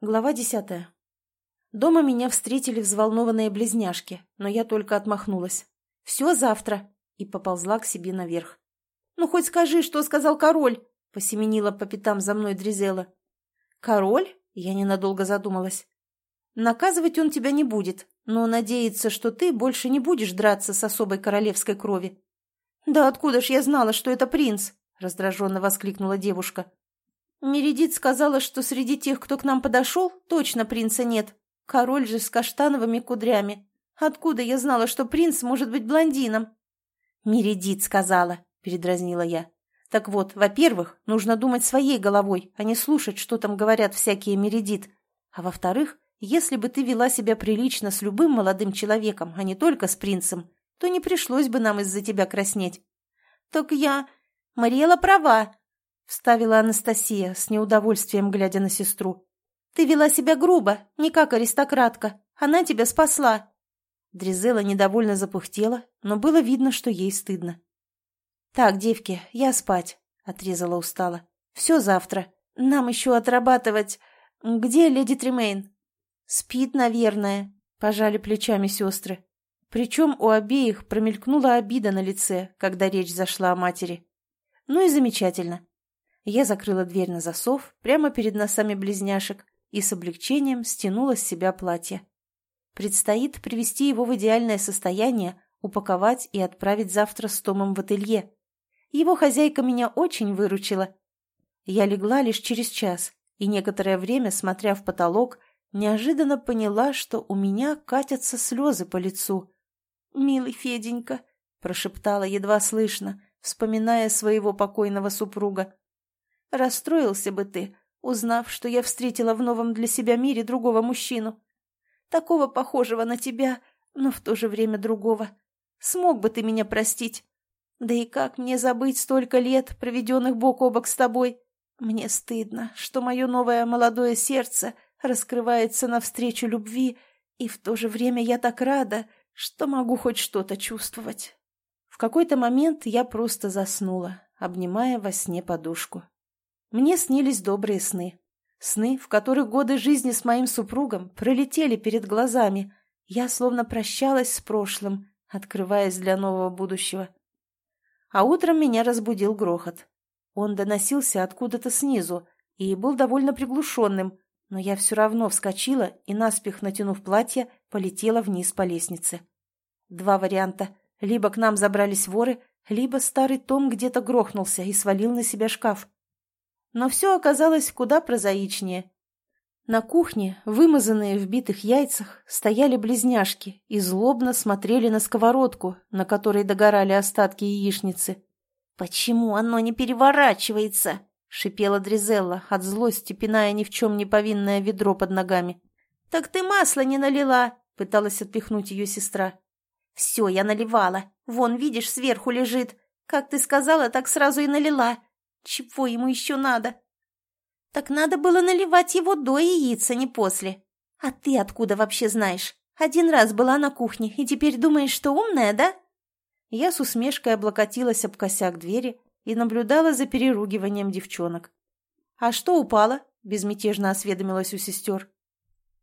Глава десятая. Дома меня встретили взволнованные близняшки, но я только отмахнулась. «Все завтра!» и поползла к себе наверх. «Ну, хоть скажи, что сказал король!» — посеменила по пятам за мной Дризела. «Король?» — я ненадолго задумалась. «Наказывать он тебя не будет, но надеется, что ты больше не будешь драться с особой королевской крови». «Да откуда ж я знала, что это принц?» — раздраженно воскликнула девушка. Мередит сказала, что среди тех, кто к нам подошел, точно принца нет. Король же с каштановыми кудрями. Откуда я знала, что принц может быть блондином? Мередит сказала, передразнила я. Так вот, во-первых, нужно думать своей головой, а не слушать, что там говорят всякие Мередит. А во-вторых, если бы ты вела себя прилично с любым молодым человеком, а не только с принцем, то не пришлось бы нам из-за тебя краснеть. Так я... Мариэла права, вставила Анастасия, с неудовольствием глядя на сестру. «Ты вела себя грубо, не как аристократка. Она тебя спасла». Дризела недовольно запухтела, но было видно, что ей стыдно. «Так, девки, я спать», — отрезала устало. «Все завтра. Нам еще отрабатывать. Где леди Тремейн?» «Спит, наверное», — пожали плечами сестры. Причем у обеих промелькнула обида на лице, когда речь зашла о матери. «Ну и замечательно. Я закрыла дверь на засов прямо перед носами близняшек и с облегчением стянула с себя платье. Предстоит привести его в идеальное состояние, упаковать и отправить завтра с Томом в ателье. Его хозяйка меня очень выручила. Я легла лишь через час и некоторое время, смотря в потолок, неожиданно поняла, что у меня катятся слезы по лицу. «Милый Феденька», — прошептала едва слышно, вспоминая своего покойного супруга. Расстроился бы ты, узнав, что я встретила в новом для себя мире другого мужчину. Такого похожего на тебя, но в то же время другого. Смог бы ты меня простить? Да и как мне забыть столько лет, проведенных бок о бок с тобой? Мне стыдно, что мое новое молодое сердце раскрывается навстречу любви, и в то же время я так рада, что могу хоть что-то чувствовать. В какой-то момент я просто заснула, обнимая во сне подушку. Мне снились добрые сны. Сны, в которых годы жизни с моим супругом пролетели перед глазами. Я словно прощалась с прошлым, открываясь для нового будущего. А утром меня разбудил грохот. Он доносился откуда-то снизу и был довольно приглушенным, но я все равно вскочила и, наспех натянув платье, полетела вниз по лестнице. Два варианта. Либо к нам забрались воры, либо старый Том где-то грохнулся и свалил на себя шкаф. Но все оказалось куда прозаичнее. На кухне, вымазанные в битых яйцах, стояли близняшки и злобно смотрели на сковородку, на которой догорали остатки яичницы. «Почему оно не переворачивается?» — шипела Дризелла, от злости пиная ни в чем не повинное ведро под ногами. «Так ты масло не налила!» — пыталась отпихнуть ее сестра. «Все, я наливала. Вон, видишь, сверху лежит. Как ты сказала, так сразу и налила. Чего ему еще надо? Так надо было наливать его до яиц, а не после. А ты откуда вообще знаешь? Один раз была на кухне, и теперь думаешь, что умная, да? Я с усмешкой облокотилась об косяк двери и наблюдала за переругиванием девчонок. «А что упало?» – безмятежно осведомилась у сестер.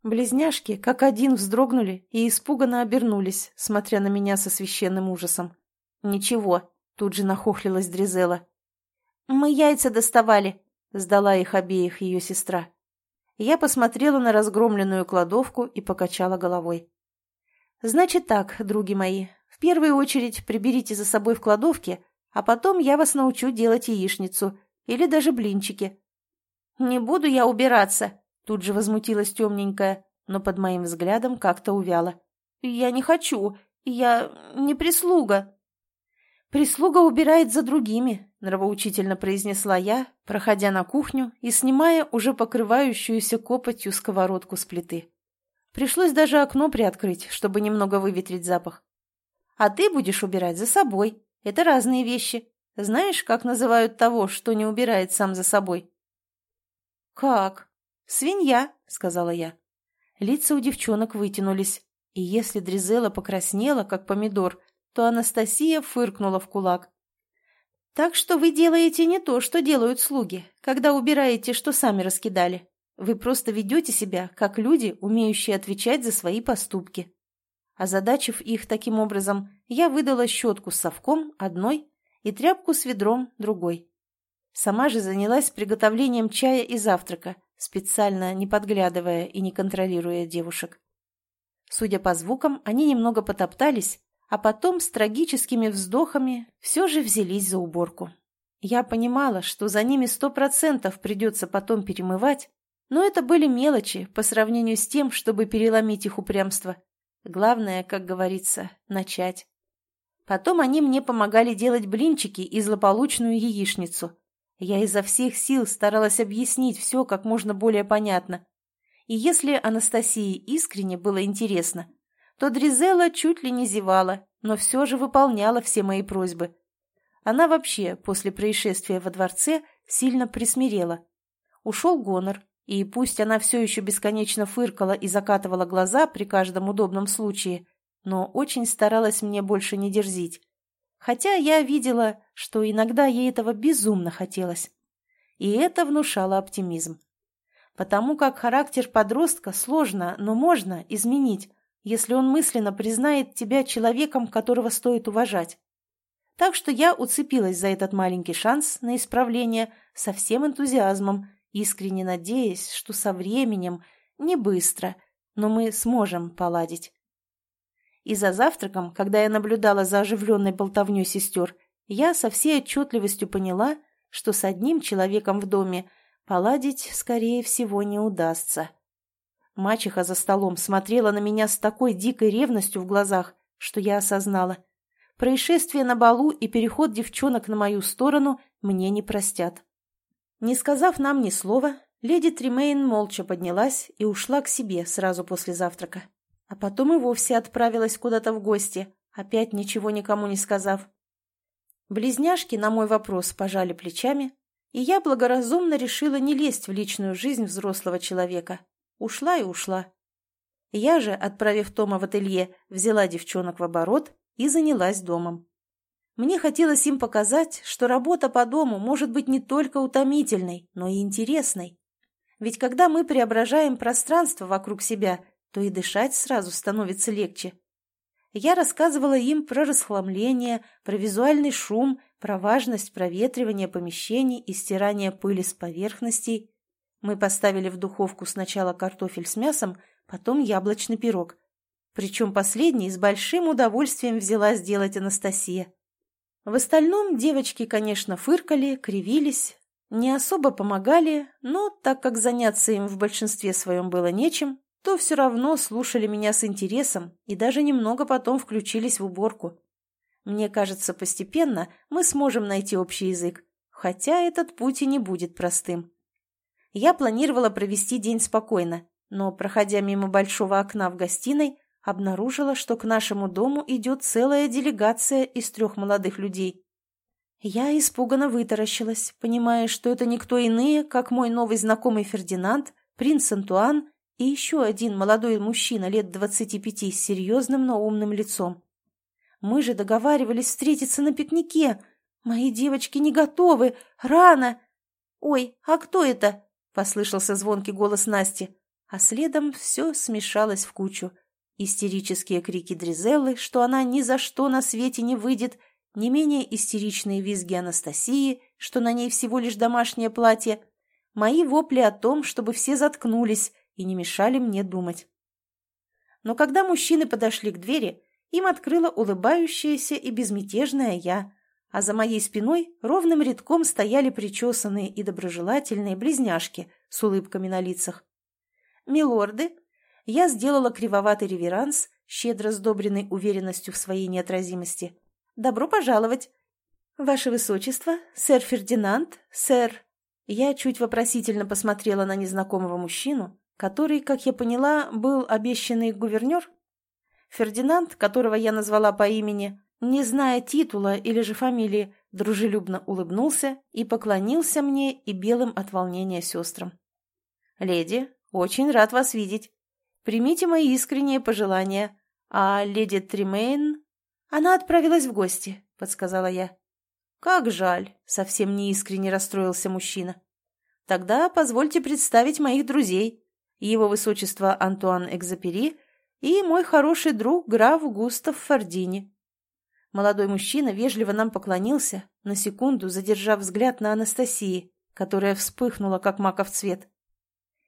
Близняшки как один вздрогнули и испуганно обернулись, смотря на меня со священным ужасом. «Ничего», – тут же нахохлилась Дризела. «Мы яйца доставали», — сдала их обеих ее сестра. Я посмотрела на разгромленную кладовку и покачала головой. «Значит так, други мои, в первую очередь приберите за собой в кладовке, а потом я вас научу делать яичницу или даже блинчики». «Не буду я убираться», — тут же возмутилась темненькая, но под моим взглядом как-то увяла. «Я не хочу, я не прислуга». «Прислуга убирает за другими», — нравоучительно произнесла я, проходя на кухню и снимая уже покрывающуюся копотью сковородку с плиты. Пришлось даже окно приоткрыть, чтобы немного выветрить запах. «А ты будешь убирать за собой. Это разные вещи. Знаешь, как называют того, что не убирает сам за собой?» «Как?» «Свинья», — сказала я. Лица у девчонок вытянулись, и если Дризела покраснела, как помидор, то Анастасия фыркнула в кулак. «Так что вы делаете не то, что делают слуги, когда убираете, что сами раскидали. Вы просто ведете себя, как люди, умеющие отвечать за свои поступки. Озадачив их таким образом, я выдала щетку с совком одной и тряпку с ведром другой. Сама же занялась приготовлением чая и завтрака, специально не подглядывая и не контролируя девушек. Судя по звукам, они немного потоптались, а потом с трагическими вздохами все же взялись за уборку. Я понимала, что за ними сто процентов придется потом перемывать, но это были мелочи по сравнению с тем, чтобы переломить их упрямство. Главное, как говорится, начать. Потом они мне помогали делать блинчики и злополучную яичницу. Я изо всех сил старалась объяснить все как можно более понятно. И если Анастасии искренне было интересно, то Дризела чуть ли не зевала, но все же выполняла все мои просьбы. Она вообще после происшествия во дворце сильно присмирела. Ушел гонор, и пусть она все еще бесконечно фыркала и закатывала глаза при каждом удобном случае, но очень старалась мне больше не дерзить. Хотя я видела, что иногда ей этого безумно хотелось. И это внушало оптимизм. Потому как характер подростка сложно, но можно изменить, если он мысленно признает тебя человеком, которого стоит уважать. Так что я уцепилась за этот маленький шанс на исправление со всем энтузиазмом, искренне надеясь, что со временем, не быстро, но мы сможем поладить. И за завтраком, когда я наблюдала за оживленной болтовней сестер, я со всей отчетливостью поняла, что с одним человеком в доме поладить, скорее всего, не удастся. Мачеха за столом смотрела на меня с такой дикой ревностью в глазах, что я осознала. Происшествие на балу и переход девчонок на мою сторону мне не простят. Не сказав нам ни слова, леди Тримейн молча поднялась и ушла к себе сразу после завтрака а потом и вовсе отправилась куда-то в гости, опять ничего никому не сказав. Близняшки на мой вопрос пожали плечами, и я благоразумно решила не лезть в личную жизнь взрослого человека. Ушла и ушла. Я же, отправив Тома в ателье, взяла девчонок в оборот и занялась домом. Мне хотелось им показать, что работа по дому может быть не только утомительной, но и интересной. Ведь когда мы преображаем пространство вокруг себя – то и дышать сразу становится легче. Я рассказывала им про расхламление, про визуальный шум, про важность проветривания помещений и стирания пыли с поверхностей. Мы поставили в духовку сначала картофель с мясом, потом яблочный пирог. Причем последний с большим удовольствием взяла сделать Анастасия. В остальном девочки, конечно, фыркали, кривились, не особо помогали, но так как заняться им в большинстве своем было нечем, то все равно слушали меня с интересом и даже немного потом включились в уборку. Мне кажется, постепенно мы сможем найти общий язык, хотя этот путь и не будет простым. Я планировала провести день спокойно, но, проходя мимо большого окна в гостиной, обнаружила, что к нашему дому идет целая делегация из трех молодых людей. Я испуганно вытаращилась, понимая, что это никто иные, как мой новый знакомый Фердинанд, принц Антуан и еще один молодой мужчина лет двадцати пяти с серьезным, но умным лицом. Мы же договаривались встретиться на пикнике. Мои девочки не готовы. Рано. Ой, а кто это? Послышался звонкий голос Насти, а следом все смешалось в кучу. Истерические крики Дризеллы, что она ни за что на свете не выйдет, не менее истеричные визги Анастасии, что на ней всего лишь домашнее платье, мои вопли о том, чтобы все заткнулись, и не мешали мне думать. Но когда мужчины подошли к двери, им открыла улыбающаяся и безмятежная я, а за моей спиной ровным рядком стояли причесанные и доброжелательные близняшки с улыбками на лицах. «Милорды!» Я сделала кривоватый реверанс, щедро сдобренный уверенностью в своей неотразимости. «Добро пожаловать!» «Ваше Высочество, сэр Фердинанд, сэр...» Я чуть вопросительно посмотрела на незнакомого мужчину, который, как я поняла, был обещанный гувернер? Фердинанд, которого я назвала по имени, не зная титула или же фамилии, дружелюбно улыбнулся и поклонился мне и белым от волнения сестрам. «Леди, очень рад вас видеть. Примите мои искренние пожелания. А леди Тримейн...» «Она отправилась в гости», — подсказала я. «Как жаль», — совсем неискренне расстроился мужчина. Тогда позвольте представить моих друзей. Его высочество Антуан Экзапери и мой хороший друг граф Густав Фордини. Молодой мужчина вежливо нам поклонился, на секунду задержав взгляд на Анастасии, которая вспыхнула, как маков цвет.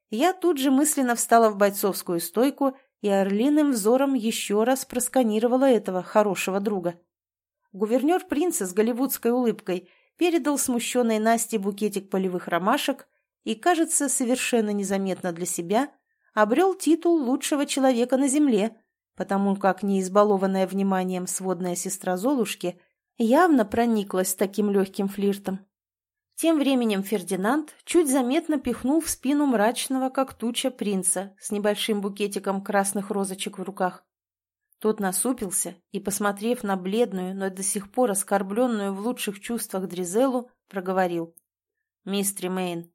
Я тут же мысленно встала в бойцовскую стойку и орлиным взором еще раз просканировала этого хорошего друга. Гувернер принца с голливудской улыбкой передал смущенной Насте букетик полевых ромашек и, кажется, совершенно незаметно для себя, обрел титул лучшего человека на земле, потому как неизбалованная вниманием сводная сестра Золушки явно прониклась таким легким флиртом. Тем временем Фердинанд чуть заметно пихнул в спину мрачного, как туча, принца с небольшим букетиком красных розочек в руках. Тот насупился и, посмотрев на бледную, но до сих пор оскорбленную в лучших чувствах Дризелу, проговорил. «Мистер Мэйн,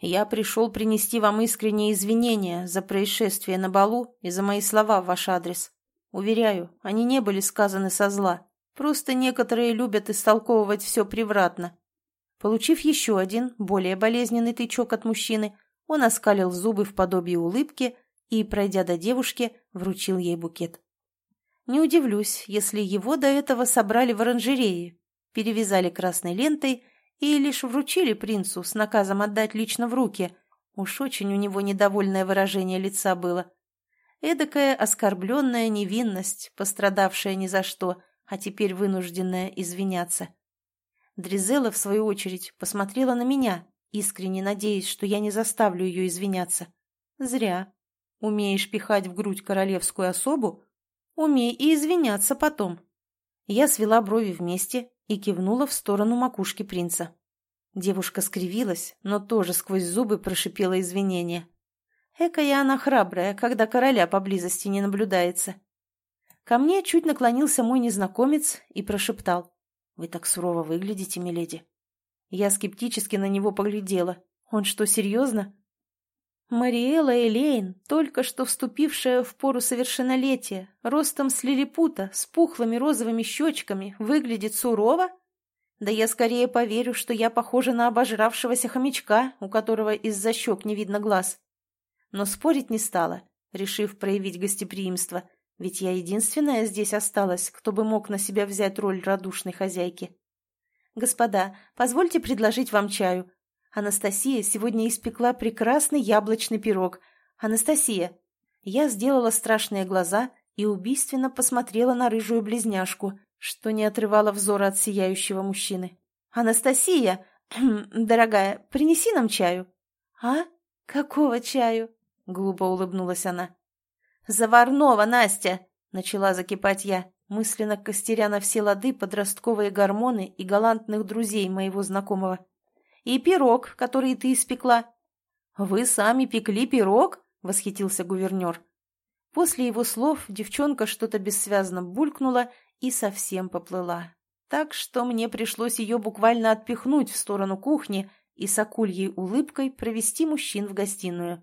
я пришел принести вам искренние извинения за происшествие на балу и за мои слова в ваш адрес. Уверяю, они не были сказаны со зла. Просто некоторые любят истолковывать все превратно. Получив еще один, более болезненный тычок от мужчины, он оскалил зубы в подобии улыбки и, пройдя до девушки, вручил ей букет. Не удивлюсь, если его до этого собрали в оранжерее, перевязали красной лентой и лишь вручили принцу с наказом отдать лично в руки. Уж очень у него недовольное выражение лица было. Эдакая оскорбленная невинность, пострадавшая ни за что, а теперь вынужденная извиняться. Дризела, в свою очередь, посмотрела на меня, искренне надеясь, что я не заставлю ее извиняться. Зря. Умеешь пихать в грудь королевскую особу? Умей и извиняться потом. Я свела брови вместе и кивнула в сторону макушки принца. Девушка скривилась, но тоже сквозь зубы прошипела извинения. Экая она храбрая, когда короля поблизости не наблюдается. Ко мне чуть наклонился мой незнакомец и прошептал. «Вы так сурово выглядите, миледи». Я скептически на него поглядела. «Он что, серьезно?» Мариэла Элейн, только что вступившая в пору совершеннолетия, ростом с лилипута, с пухлыми розовыми щечками, выглядит сурово? Да я скорее поверю, что я похожа на обожравшегося хомячка, у которого из-за щек не видно глаз. Но спорить не стала, решив проявить гостеприимство, ведь я единственная здесь осталась, кто бы мог на себя взять роль радушной хозяйки. «Господа, позвольте предложить вам чаю», Анастасия сегодня испекла прекрасный яблочный пирог. Анастасия. Я сделала страшные глаза и убийственно посмотрела на рыжую близняшку, что не отрывала взора от сияющего мужчины. «Анастасия! Дорогая, принеси нам чаю». «А? Какого чаю?» — глупо улыбнулась она. «Заварного, Настя!» — начала закипать я, мысленно костеря на все лады подростковые гормоны и галантных друзей моего знакомого. И пирог, который ты испекла». «Вы сами пекли пирог?» — восхитился гувернер. После его слов девчонка что-то бессвязно булькнула и совсем поплыла. Так что мне пришлось ее буквально отпихнуть в сторону кухни и с акульей улыбкой провести мужчин в гостиную.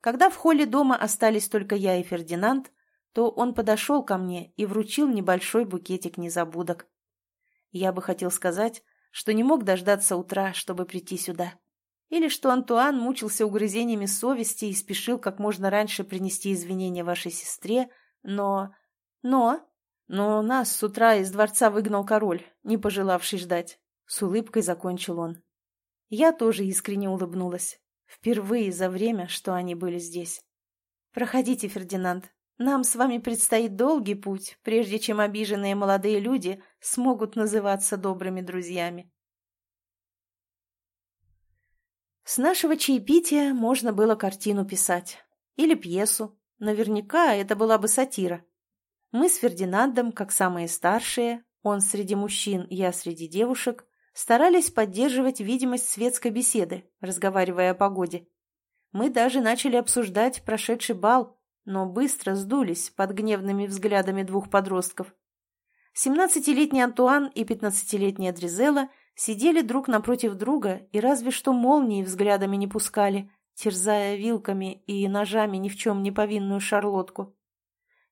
Когда в холле дома остались только я и Фердинанд, то он подошел ко мне и вручил небольшой букетик незабудок. Я бы хотел сказать, что не мог дождаться утра, чтобы прийти сюда. Или что Антуан мучился угрызениями совести и спешил как можно раньше принести извинения вашей сестре, но... Но... Но нас с утра из дворца выгнал король, не пожелавший ждать. С улыбкой закончил он. Я тоже искренне улыбнулась. Впервые за время, что они были здесь. «Проходите, Фердинанд. Нам с вами предстоит долгий путь, прежде чем обиженные молодые люди смогут называться добрыми друзьями. С нашего чаепития можно было картину писать. Или пьесу. Наверняка это была бы сатира. Мы с Фердинандом, как самые старшие, он среди мужчин, я среди девушек, старались поддерживать видимость светской беседы, разговаривая о погоде. Мы даже начали обсуждать прошедший бал, но быстро сдулись под гневными взглядами двух подростков. Семнадцатилетний Антуан и пятнадцатилетняя Дризела сидели друг напротив друга и разве что молнии взглядами не пускали, терзая вилками и ножами ни в чем не повинную шарлотку.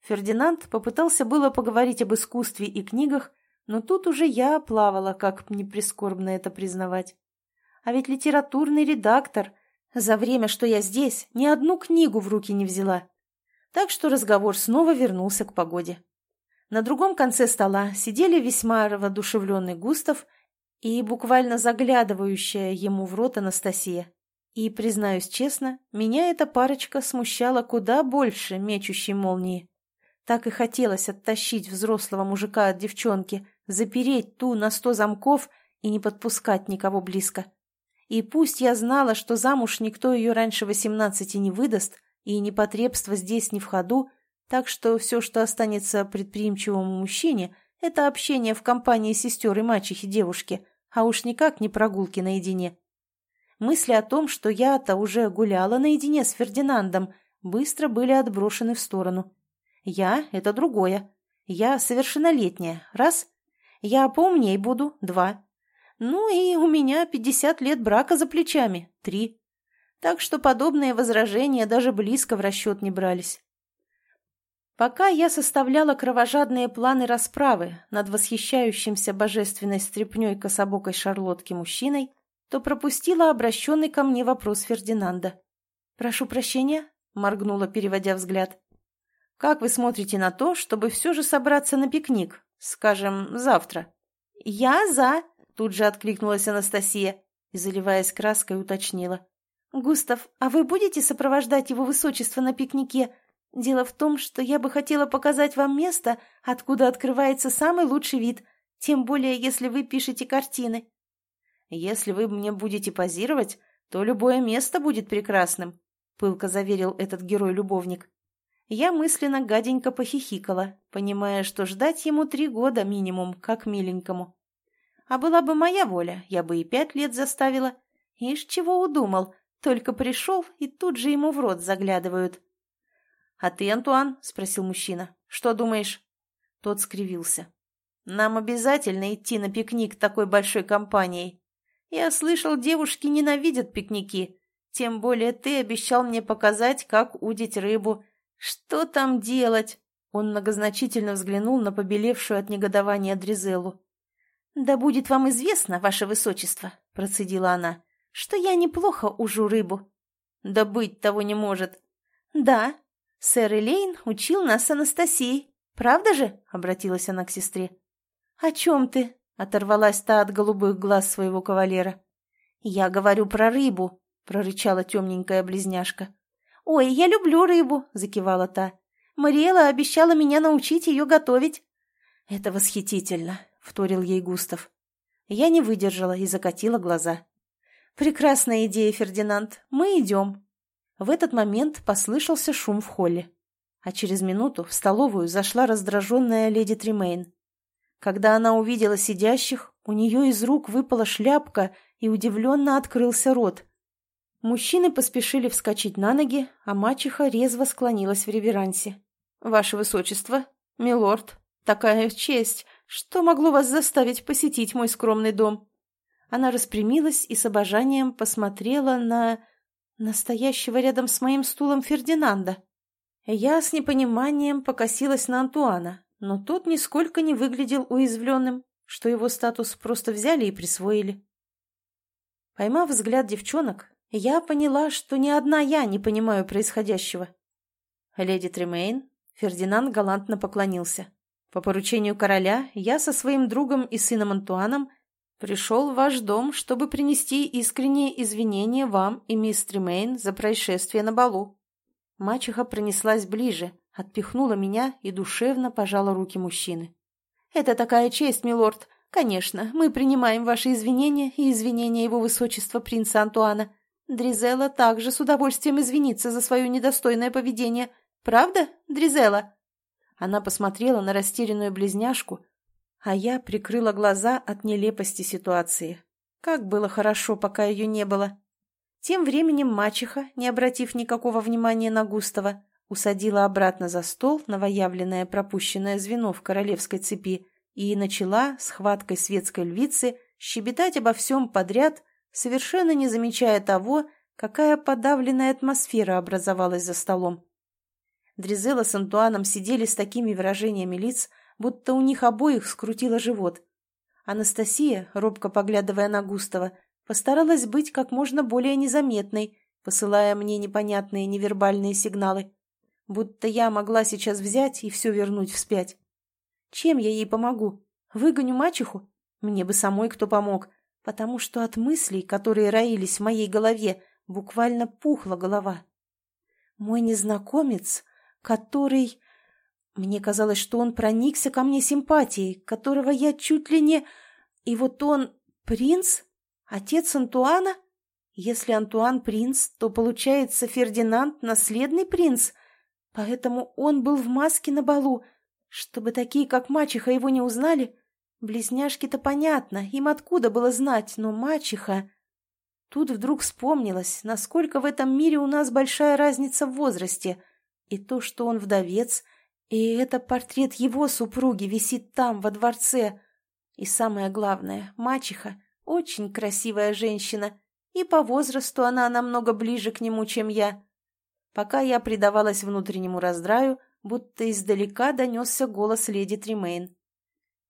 Фердинанд попытался было поговорить об искусстве и книгах, но тут уже я плавала, как мне прискорбно это признавать. а ведь литературный редактор. За время, что я здесь, ни одну книгу в руки не взяла. Так что разговор снова вернулся к погоде. На другом конце стола сидели весьма воодушевленный Густав и буквально заглядывающая ему в рот Анастасия. И, признаюсь честно, меня эта парочка смущала куда больше мечущей молнии. Так и хотелось оттащить взрослого мужика от девчонки, запереть ту на сто замков и не подпускать никого близко. И пусть я знала, что замуж никто ее раньше восемнадцати не выдаст, и непотребство здесь не в ходу, так что все, что останется предприимчивому мужчине, это общение в компании сестер и мачехи девушки, а уж никак не прогулки наедине. Мысли о том, что я-то уже гуляла наедине с Фердинандом, быстро были отброшены в сторону. Я — это другое. Я совершеннолетняя. Раз. Я поумней буду. Два. Ну и у меня пятьдесят лет брака за плечами. Три. Так что подобные возражения даже близко в расчет не брались. Пока я составляла кровожадные планы расправы над восхищающимся божественной стряпней кособокой шарлотки мужчиной, то пропустила обращенный ко мне вопрос Фердинанда. «Прошу прощения», — моргнула, переводя взгляд. Как вы смотрите на то, чтобы все же собраться на пикник, скажем, завтра? Я за, тут же откликнулась Анастасия и, заливаясь краской, уточнила. Густав, а вы будете сопровождать его высочество на пикнике? Дело в том, что я бы хотела показать вам место, откуда открывается самый лучший вид, тем более, если вы пишете картины. Если вы мне будете позировать, то любое место будет прекрасным, пылко заверил этот герой-любовник. Я мысленно гаденько похихикала, понимая, что ждать ему три года минимум, как миленькому. А была бы моя воля, я бы и пять лет заставила. Ишь, чего удумал, только пришел, и тут же ему в рот заглядывают. — А ты, Антуан? — спросил мужчина. — Что думаешь? Тот скривился. — Нам обязательно идти на пикник такой большой компанией. Я слышал, девушки ненавидят пикники. Тем более ты обещал мне показать, как удить рыбу, «Что там делать?» Он многозначительно взглянул на побелевшую от негодования Дризеллу. «Да будет вам известно, ваше высочество», — процедила она, — «что я неплохо ужу рыбу». «Да быть того не может». «Да, сэр Элейн учил нас с Анастасией. Правда же?» — обратилась она к сестре. «О чем ты?» — оторвалась та от голубых глаз своего кавалера. «Я говорю про рыбу», — прорычала темненькая близняшка. «Ой, я люблю рыбу», — закивала та. «Мариэла обещала меня научить ее готовить». «Это восхитительно», — вторил ей Густав. Я не выдержала и закатила глаза. «Прекрасная идея, Фердинанд. Мы идем». В этот момент послышался шум в холле. А через минуту в столовую зашла раздраженная леди Тримейн. Когда она увидела сидящих, у нее из рук выпала шляпка и удивленно открылся рот. Мужчины поспешили вскочить на ноги, а мачеха резво склонилась в реверансе. «Ваше высочество, милорд, такая честь! Что могло вас заставить посетить мой скромный дом?» Она распрямилась и с обожанием посмотрела на... настоящего рядом с моим стулом Фердинанда. Я с непониманием покосилась на Антуана, но тот нисколько не выглядел уязвленным, что его статус просто взяли и присвоили. Поймав взгляд девчонок, я поняла, что ни одна я не понимаю происходящего. Леди Тремейн, Фердинанд галантно поклонился. По поручению короля я со своим другом и сыном Антуаном пришел в ваш дом, чтобы принести искренние извинения вам и мисс Тремейн за происшествие на балу. Мачеха пронеслась ближе, отпихнула меня и душевно пожала руки мужчины. «Это такая честь, милорд. Конечно, мы принимаем ваши извинения и извинения его высочества принца Антуана. Дризела также с удовольствием извинится за свое недостойное поведение. Правда, Дризела?» Она посмотрела на растерянную близняшку, а я прикрыла глаза от нелепости ситуации. Как было хорошо, пока ее не было. Тем временем мачеха, не обратив никакого внимания на Густава, усадила обратно за стол новоявленное пропущенное звено в королевской цепи и начала, с хваткой светской львицы, щебетать обо всем подряд, совершенно не замечая того, какая подавленная атмосфера образовалась за столом. Дризела с Антуаном сидели с такими выражениями лиц, будто у них обоих скрутило живот. Анастасия, робко поглядывая на Густава, Постаралась быть как можно более незаметной, посылая мне непонятные невербальные сигналы. Будто я могла сейчас взять и все вернуть вспять. Чем я ей помогу? Выгоню мачеху? Мне бы самой кто помог, потому что от мыслей, которые роились в моей голове, буквально пухла голова. Мой незнакомец, который... Мне казалось, что он проникся ко мне симпатией, которого я чуть ли не... И вот он принц? Отец Антуана? Если Антуан принц, то, получается, Фердинанд — наследный принц. Поэтому он был в маске на балу, чтобы такие, как мачеха, его не узнали. Близняшки-то понятно, им откуда было знать, но мачеха... Тут вдруг вспомнилось, насколько в этом мире у нас большая разница в возрасте. И то, что он вдовец, и это портрет его супруги висит там, во дворце. И самое главное, мачеха — очень красивая женщина, и по возрасту она намного ближе к нему, чем я. Пока я предавалась внутреннему раздраю, будто издалека донесся голос леди Тримейн.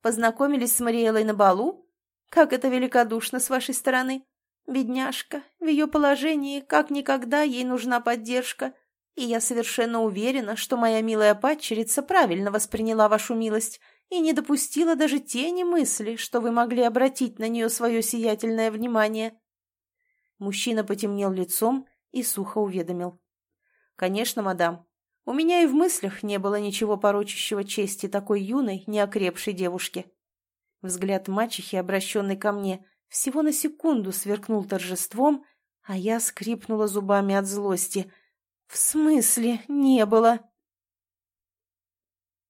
«Познакомились с Мариэлой на балу? Как это великодушно с вашей стороны! Бедняжка, в ее положении как никогда ей нужна поддержка, и я совершенно уверена, что моя милая падчерица правильно восприняла вашу милость и не допустила даже тени мысли, что вы могли обратить на нее свое сиятельное внимание». Мужчина потемнел лицом и сухо уведомил. «Конечно, мадам. У меня и в мыслях не было ничего порочащего чести такой юной, неокрепшей девушки». Взгляд мачехи, обращенный ко мне, всего на секунду сверкнул торжеством, а я скрипнула зубами от злости. «В смысле не было?»